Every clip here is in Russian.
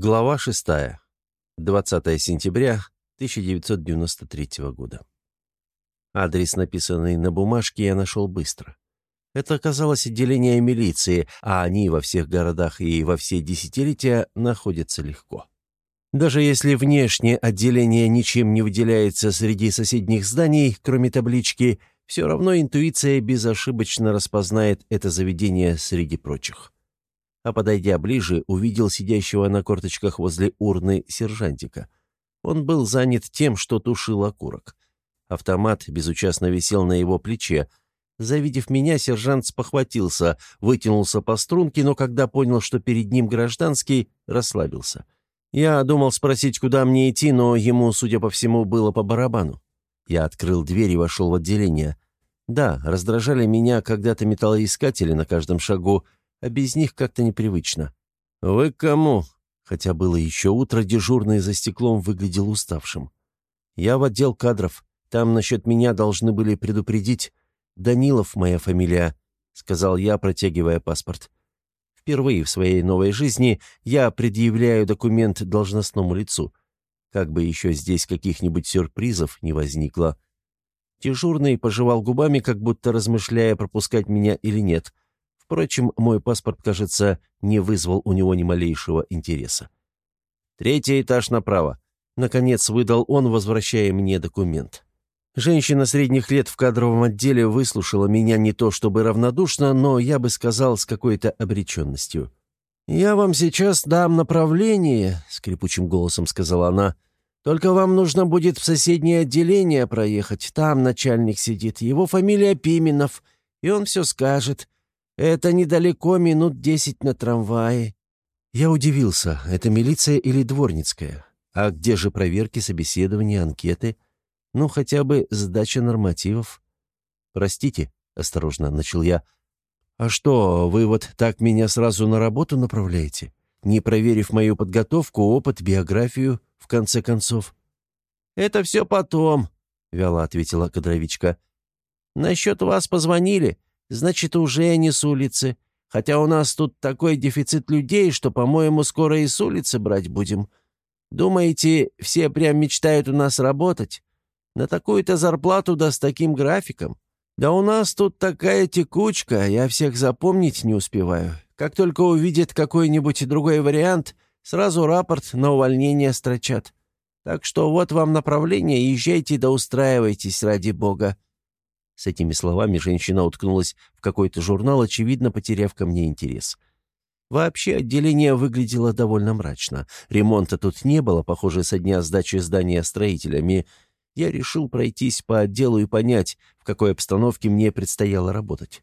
Глава 6. 20 сентября 1993 года. Адрес, написанный на бумажке, я нашел быстро. Это оказалось отделение милиции, а они во всех городах и во все десятилетия находятся легко. Даже если внешнее отделение ничем не выделяется среди соседних зданий, кроме таблички, все равно интуиция безошибочно распознает это заведение среди прочих. А подойдя ближе, увидел сидящего на корточках возле урны сержантика. Он был занят тем, что тушил окурок. Автомат безучастно висел на его плече. Завидев меня, сержант спохватился, вытянулся по струнке, но когда понял, что перед ним гражданский, расслабился. Я думал спросить, куда мне идти, но ему, судя по всему, было по барабану. Я открыл дверь и вошел в отделение. Да, раздражали меня когда-то металлоискатели на каждом шагу, а без них как-то непривычно. «Вы к кому?» Хотя было еще утро, дежурный за стеклом выглядел уставшим. «Я в отдел кадров. Там насчет меня должны были предупредить. Данилов моя фамилия», — сказал я, протягивая паспорт. Впервые в своей новой жизни я предъявляю документ должностному лицу. Как бы еще здесь каких-нибудь сюрпризов не возникло. Дежурный пожевал губами, как будто размышляя, пропускать меня или нет. Впрочем, мой паспорт, кажется, не вызвал у него ни малейшего интереса. «Третий этаж направо», — наконец выдал он, возвращая мне документ. Женщина средних лет в кадровом отделе выслушала меня не то чтобы равнодушно, но, я бы сказал, с какой-то обреченностью. «Я вам сейчас дам направление», — скрипучим голосом сказала она. «Только вам нужно будет в соседнее отделение проехать. Там начальник сидит. Его фамилия Пименов, и он все скажет. Это недалеко, минут десять на трамвае». Я удивился, это милиция или дворницкая? А где же проверки, собеседования, анкеты?» Ну, хотя бы сдача нормативов. «Простите», — осторожно начал я. «А что, вы вот так меня сразу на работу направляете, не проверив мою подготовку, опыт, биографию, в конце концов?» «Это все потом», — вяло ответила кадровичка. «Насчет вас позвонили, значит, уже не с улицы. Хотя у нас тут такой дефицит людей, что, по-моему, скоро и с улицы брать будем. Думаете, все прям мечтают у нас работать? На такую-то зарплату да с таким графиком. Да у нас тут такая текучка, я всех запомнить не успеваю. Как только увидят какой-нибудь другой вариант, сразу рапорт на увольнение строчат. Так что вот вам направление, езжайте да устраивайтесь ради бога». С этими словами женщина уткнулась в какой-то журнал, очевидно, потеряв ко мне интерес. Вообще отделение выглядело довольно мрачно. Ремонта тут не было, похоже, со дня сдачи здания строителями – я решил пройтись по отделу и понять, в какой обстановке мне предстояло работать.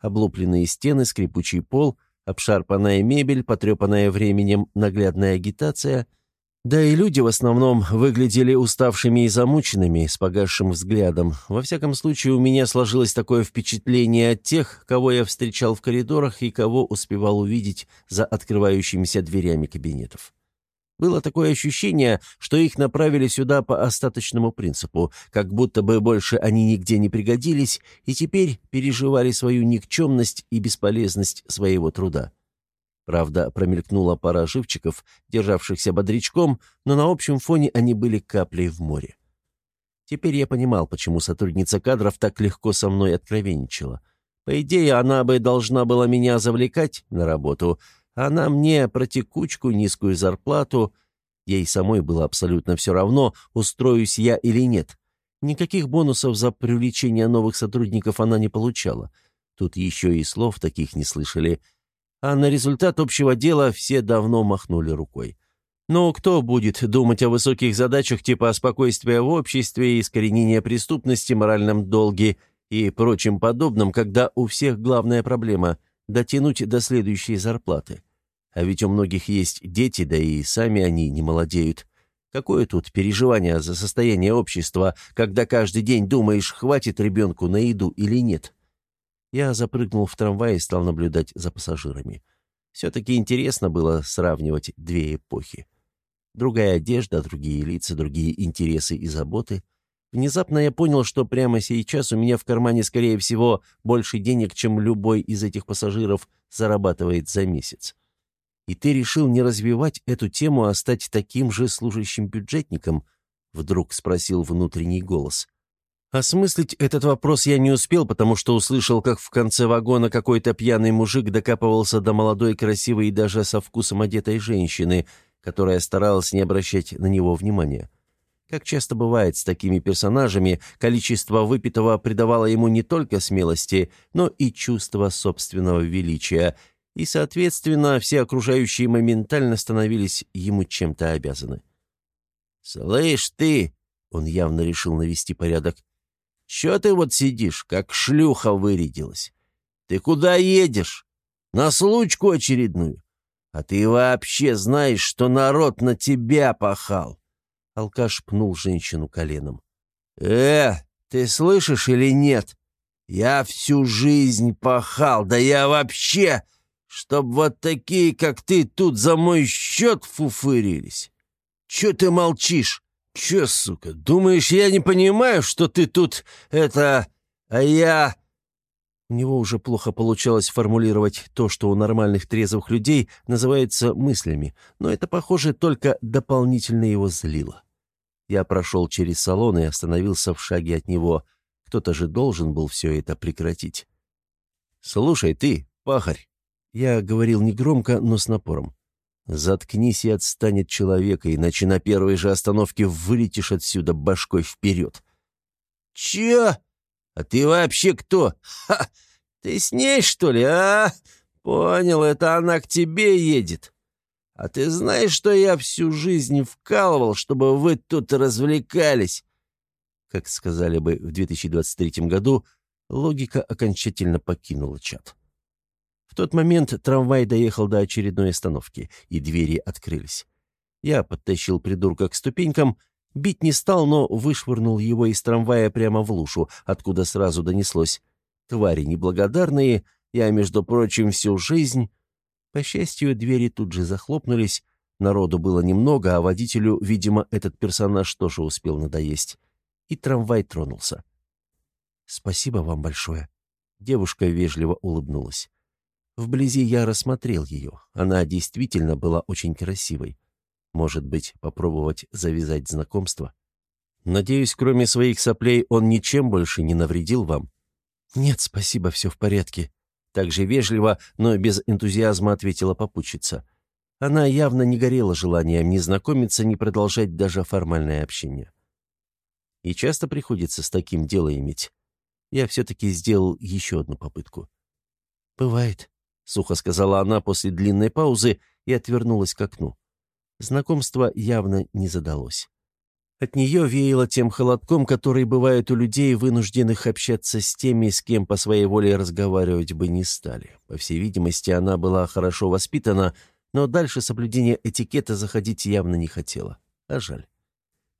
Облупленные стены, скрипучий пол, обшарпанная мебель, потрепанная временем наглядная агитация. Да и люди в основном выглядели уставшими и замученными, с погасшим взглядом. Во всяком случае, у меня сложилось такое впечатление от тех, кого я встречал в коридорах и кого успевал увидеть за открывающимися дверями кабинетов. Было такое ощущение, что их направили сюда по остаточному принципу, как будто бы больше они нигде не пригодились и теперь переживали свою никчемность и бесполезность своего труда. Правда, промелькнула пара живчиков, державшихся бодрячком, но на общем фоне они были каплей в море. Теперь я понимал, почему сотрудница кадров так легко со мной откровенничала. По идее, она бы должна была меня завлекать на работу — она мне про текучку, низкую зарплату. Ей самой было абсолютно все равно, устроюсь я или нет. Никаких бонусов за привлечение новых сотрудников она не получала. Тут еще и слов таких не слышали. А на результат общего дела все давно махнули рукой. Но кто будет думать о высоких задачах типа спокойствия в обществе, искоренения преступности, моральном долге и прочим подобном, когда у всех главная проблема – дотянуть до следующей зарплаты. А ведь у многих есть дети, да и сами они не молодеют. Какое тут переживание за состояние общества, когда каждый день думаешь, хватит ребенку на еду или нет? Я запрыгнул в трамвай и стал наблюдать за пассажирами. Все-таки интересно было сравнивать две эпохи. Другая одежда, другие лица, другие интересы и заботы. Внезапно я понял, что прямо сейчас у меня в кармане, скорее всего, больше денег, чем любой из этих пассажиров зарабатывает за месяц. И ты решил не развивать эту тему, а стать таким же служащим бюджетником?» — вдруг спросил внутренний голос. Осмыслить этот вопрос я не успел, потому что услышал, как в конце вагона какой-то пьяный мужик докапывался до молодой, красивой и даже со вкусом одетой женщины, которая старалась не обращать на него внимания. Как часто бывает с такими персонажами, количество выпитого придавало ему не только смелости, но и чувство собственного величия, и, соответственно, все окружающие моментально становились ему чем-то обязаны. «Слышь ты!» — он явно решил навести порядок. «Чё ты вот сидишь, как шлюха вырядилась? Ты куда едешь? На случку очередную? А ты вообще знаешь, что народ на тебя пахал?» Алкаш пнул женщину коленом. «Э, ты слышишь или нет? Я всю жизнь пахал, да я вообще, чтоб вот такие, как ты, тут за мой счет фуфырились. Че ты молчишь? Че, сука, думаешь, я не понимаю, что ты тут, это... А я...» У него уже плохо получалось формулировать то, что у нормальных трезвых людей называется мыслями, но это, похоже, только дополнительно его злило. Я прошел через салон и остановился в шаге от него. Кто-то же должен был все это прекратить. «Слушай, ты, пахарь!» Я говорил негромко, но с напором. «Заткнись и отстань от человека, иначе на первой же остановке вылетишь отсюда башкой вперед». «Чё? А ты вообще кто? Ха! Ты с ней, что ли, а? Понял, это она к тебе едет. А ты знаешь, что я всю жизнь вкалывал, чтобы вы тут развлекались?» Как сказали бы в 2023 году, логика окончательно покинула чат. В тот момент трамвай доехал до очередной остановки, и двери открылись. Я подтащил придурка к ступенькам, бить не стал, но вышвырнул его из трамвая прямо в лушу, откуда сразу донеслось. Твари неблагодарные, я, между прочим, всю жизнь по счастью, двери тут же захлопнулись, народу было немного, а водителю, видимо, этот персонаж тоже успел надоесть. И трамвай тронулся. «Спасибо вам большое». Девушка вежливо улыбнулась. Вблизи я рассмотрел ее. Она действительно была очень красивой. Может быть, попробовать завязать знакомство? Надеюсь, кроме своих соплей, он ничем больше не навредил вам? Нет, спасибо, все в порядке. Также вежливо, но без энтузиазма ответила попутчица. Она явно не горела желанием ни знакомиться, ни продолжать даже формальное общение. И часто приходится с таким дело иметь. Я все-таки сделал еще одну попытку. «Бывает», — сухо сказала она после длинной паузы и отвернулась к окну. Знакомство явно не задалось. От нее веяло тем холодком, который бывает у людей, вынужденных общаться с теми, с кем по своей воле разговаривать бы не стали. По всей видимости, она была хорошо воспитана, но дальше соблюдения этикета заходить явно не хотела. А жаль.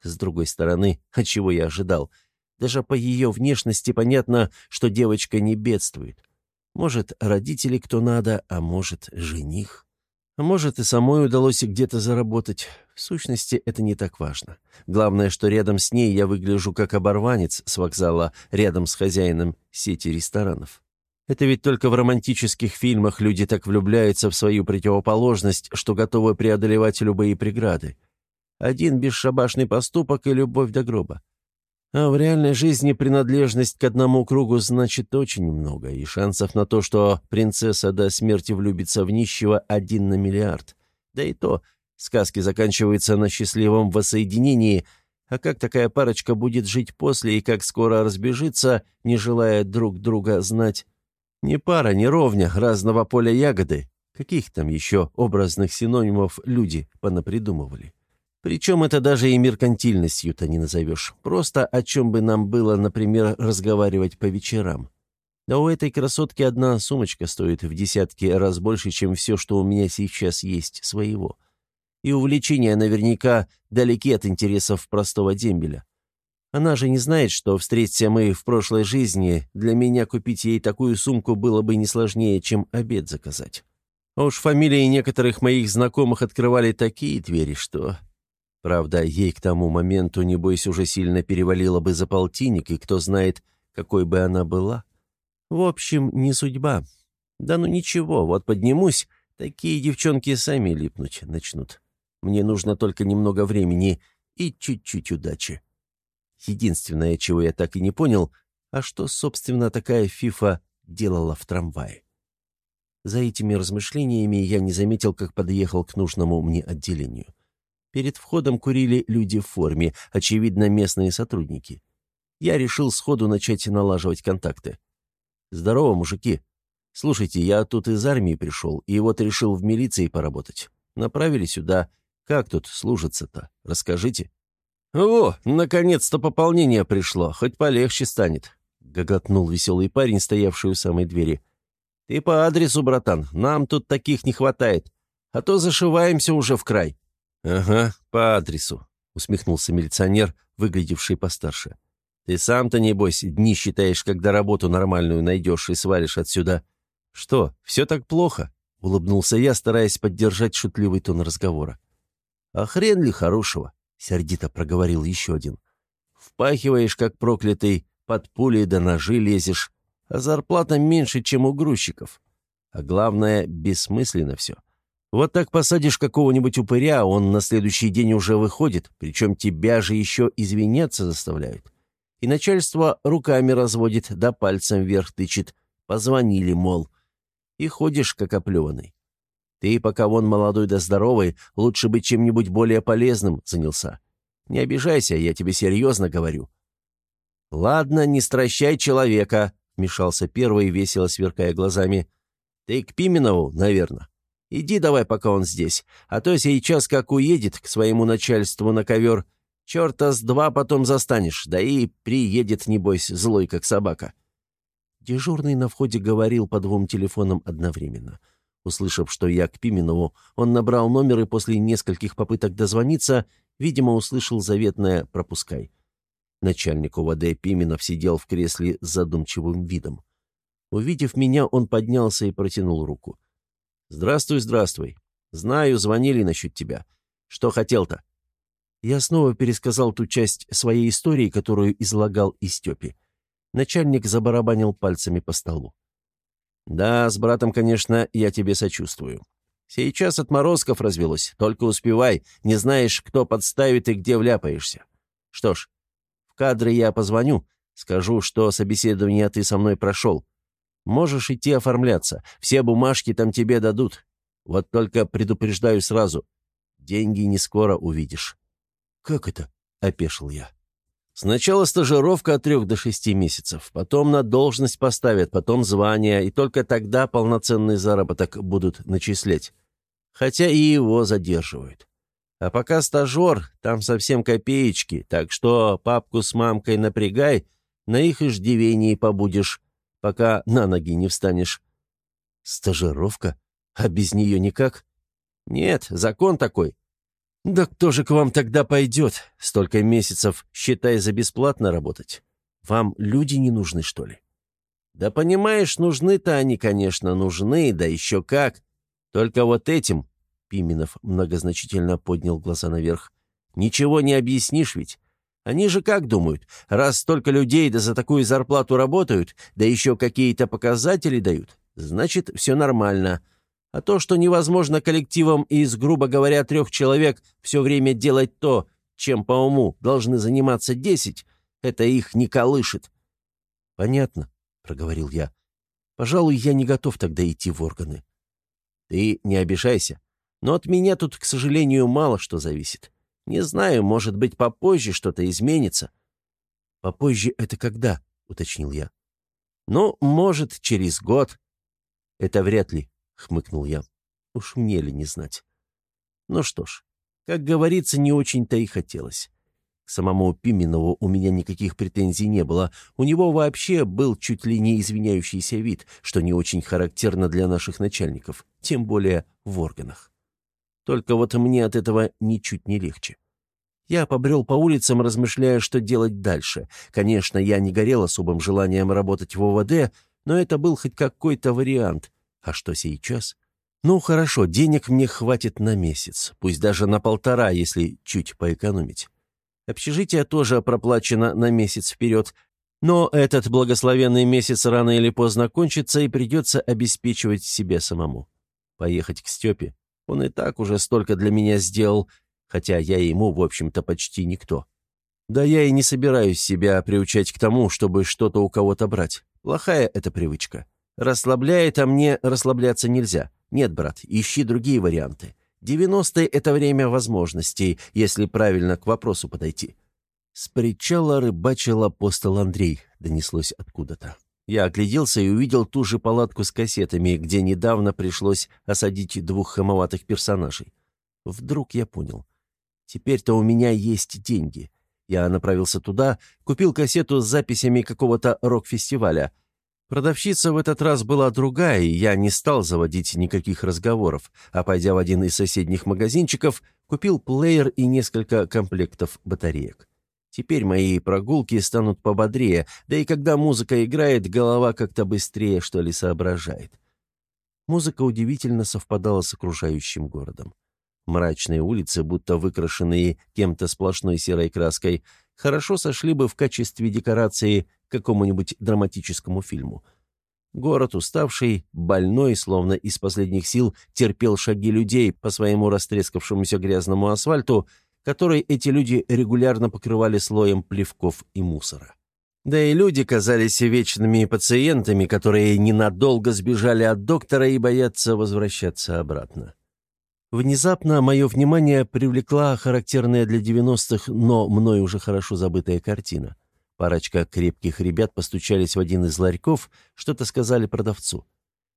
С другой стороны, от чего я ожидал? Даже по ее внешности понятно, что девочка не бедствует. Может, родители кто надо, а может, жених. А может, и самой удалось где-то заработать. В сущности, это не так важно. Главное, что рядом с ней я выгляжу как оборванец с вокзала, рядом с хозяином сети ресторанов. Это ведь только в романтических фильмах люди так влюбляются в свою противоположность, что готовы преодолевать любые преграды. Один бесшабашный поступок и любовь до гроба. А в реальной жизни принадлежность к одному кругу значит очень много, и шансов на то, что принцесса до смерти влюбится в нищего, один на миллиард. Да и то, сказки заканчиваются на счастливом воссоединении, а как такая парочка будет жить после и как скоро разбежится, не желая друг друга знать? Не пара, не ровня, разного поля ягоды. Каких там еще образных синонимов люди понапридумывали? Причем это даже и меркантильностью-то не назовешь. Просто о чем бы нам было, например, разговаривать по вечерам. Да у этой красотки одна сумочка стоит в десятки раз больше, чем все, что у меня сейчас есть своего. И увлечения наверняка далеки от интересов простого дембеля. Она же не знает, что, встретимся мы в прошлой жизни, для меня купить ей такую сумку было бы не сложнее, чем обед заказать. А уж фамилии некоторых моих знакомых открывали такие двери, что Правда, ей к тому моменту, небось, уже сильно перевалило бы за полтинник, и кто знает, какой бы она была. В общем, не судьба. Да ну ничего, вот поднимусь, Такие девчонки сами липнуть начнут. Мне нужно только немного времени и чуть-чуть удачи. Единственное, чего я так и не понял, а что, собственно, такая фифа делала в трамвае. За этими размышлениями я не заметил, как подъехал к нужному мне отделению. Перед входом курили люди в форме, очевидно, местные сотрудники. Я решил сходу начать налаживать контакты. «Здорово, мужики. Слушайте, я тут из армии пришел, и вот решил в милиции поработать. Направили сюда. Как тут служится-то? Расскажите». «О, наконец-то пополнение пришло, хоть полегче станет», — гоготнул веселый парень, стоявший у самой двери. «Ты по адресу, братан, нам тут таких не хватает, а то зашиваемся уже в край». «Ага, по адресу», — усмехнулся милиционер, выглядевший постарше. «Ты сам-то, небось, дни считаешь, когда работу нормальную найдешь и свалишь отсюда». «Что, все так плохо?» — улыбнулся я, стараясь поддержать шутливый тон разговора. «А хрен ли хорошего?» — сердито проговорил еще один. «Впахиваешь, как проклятый, под пулей до ножи лезешь, а зарплата меньше, чем у грузчиков. А главное, бессмысленно все. Вот так посадишь какого-нибудь упыря, он на следующий день уже выходит, причем тебя же еще извиняться заставляют. И начальство руками разводит, да пальцем вверх тычет. Позвонили, мол. И ходишь, как оплеванный. Ты, пока вон молодой да здоровый, лучше бы чем-нибудь более полезным занялся. Не обижайся, я тебе серьезно говорю. «Ладно, не стращай человека», — вмешался первый, весело сверкая глазами. «Ты к Пименову, наверное. Иди давай, пока он здесь, а то сейчас как уедет к своему начальству на ковер, черта с два потом застанешь, да и приедет, небось, злой как собака». Дежурный на входе говорил по двум телефонам одновременно. Услышав, что я к Пименову, он набрал номер и после нескольких попыток дозвониться, видимо, услышал заветное «пропускай». Начальник УВД Пименов сидел в кресле с задумчивым видом. Увидев меня, он поднялся и протянул руку. «Здравствуй, здравствуй. Знаю, звонили насчет тебя. Что хотел-то?» Я снова пересказал ту часть своей истории, которую излагал и Степе. Начальник забарабанил пальцами по столу. «Да, с братом, конечно, я тебе сочувствую. Сейчас отморозков развелось, только успевай, не знаешь, кто подставит и где вляпаешься. Что ж, кадры я позвоню, скажу, что собеседование ты со мной прошел. Можешь идти оформляться, все бумажки там тебе дадут. Вот только предупреждаю сразу, деньги не скоро увидишь». «Как это?» — опешил я. «Сначала стажировка от трех до шести месяцев, потом на должность поставят, потом звание, и только тогда полноценный заработок будут начислять. Хотя и его задерживают. А пока стажер, там совсем копеечки, так что папку с мамкой напрягай, на их иждивении побудешь, пока на ноги не встанешь. Стажировка? А без нее никак? Нет, закон такой. Да кто же к вам тогда пойдет? Столько месяцев, считай, за бесплатно работать. Вам люди не нужны, что ли? Да понимаешь, нужны-то они, конечно, нужны, да еще как. Только вот этим Пименов многозначительно поднял глаза наверх. «Ничего не объяснишь ведь. Они же как думают, раз столько людей да за такую зарплату работают, да еще какие-то показатели дают, значит, все нормально. А то, что невозможно коллективом из, грубо говоря, трех человек все время делать то, чем по уму должны заниматься десять, это их не колышет». «Понятно», — проговорил я. «Пожалуй, я не готов тогда идти в органы». «Ты не обижайся. Но от меня тут, к сожалению, мало что зависит. Не знаю, может быть, попозже что-то изменится». «Попозже это когда?» — уточнил я. «Ну, может, через год». «Это вряд ли», — хмыкнул я. «Уж мне ли не знать». «Ну что ж, как говорится, не очень-то и хотелось». К самому Пименову у меня никаких претензий не было. У него вообще был чуть ли не извиняющийся вид, что не очень характерно для наших начальников, тем более в органах. Только вот мне от этого ничуть не легче. Я побрел по улицам, размышляя, что делать дальше. Конечно, я не горел особым желанием работать в ОВД, но это был хоть какой-то вариант. А что сейчас? Ну, хорошо, денег мне хватит на месяц, пусть даже на полтора, если чуть поэкономить. Общежитие тоже проплачено на месяц вперед, но этот благословенный месяц рано или поздно кончится и придется обеспечивать себе самому. Поехать к Степе? Он и так уже столько для меня сделал, хотя я ему, в общем-то, почти никто. Да я и не собираюсь себя приучать к тому, чтобы что-то у кого-то брать. Плохая эта привычка. Расслабляет, а мне расслабляться нельзя. Нет, брат, ищи другие варианты. Девяностые — это время возможностей, если правильно к вопросу подойти. С причала рыбачил апостол Андрей, донеслось откуда-то. Я огляделся и увидел ту же палатку с кассетами, где недавно пришлось осадить двух хамоватых персонажей. Вдруг я понял. Теперь-то у меня есть деньги. Я направился туда, купил кассету с записями какого-то рок-фестиваля. Продавщица в этот раз была другая, и я не стал заводить никаких разговоров, а, пойдя в один из соседних магазинчиков, купил плеер и несколько комплектов батареек. Теперь мои прогулки станут пободрее, да и когда музыка играет, голова как-то быстрее, что ли, соображает. Музыка удивительно совпадала с окружающим городом. Мрачные улицы, будто выкрашенные кем-то сплошной серой краской, хорошо сошли бы в качестве декорации к какому-нибудь драматическому фильму. Город, уставший, больной, словно из последних сил, терпел шаги людей по своему растрескавшемуся грязному асфальту, который эти люди регулярно покрывали слоем плевков и мусора. Да и люди казались вечными пациентами, которые ненадолго сбежали от доктора и боятся возвращаться обратно. Внезапно мое внимание привлекла характерная для 90-х, но мной уже хорошо забытая картина. Парочка крепких ребят постучались в один из ларьков, что-то сказали продавцу.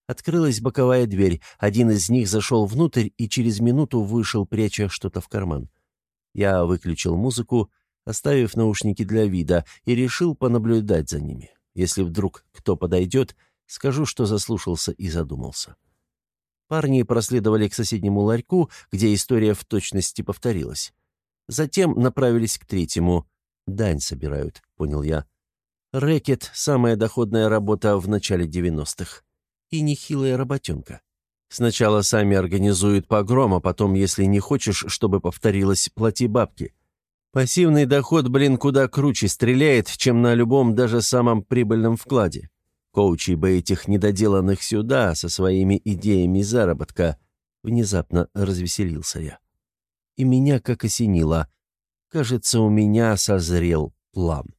Открылась боковая дверь, один из них зашел внутрь и через минуту вышел, пряча что-то в карман. Я выключил музыку, оставив наушники для вида, и решил понаблюдать за ними. Если вдруг кто подойдет, скажу, что заслушался и задумался. Парни проследовали к соседнему ларьку, где история в точности повторилась. Затем направились к третьему. «Дань собирают», — понял я. «Рэкет — самая доходная работа в начале девяностых. И нехилая работенка. Сначала сами организуют погром, а потом, если не хочешь, чтобы повторилось, плати бабки. Пассивный доход, блин, куда круче стреляет, чем на любом, даже самом прибыльном вкладе. Коучи бы этих недоделанных сюда со своими идеями заработка. Внезапно развеселился я. И меня как осенило. Кажется, у меня созрел план.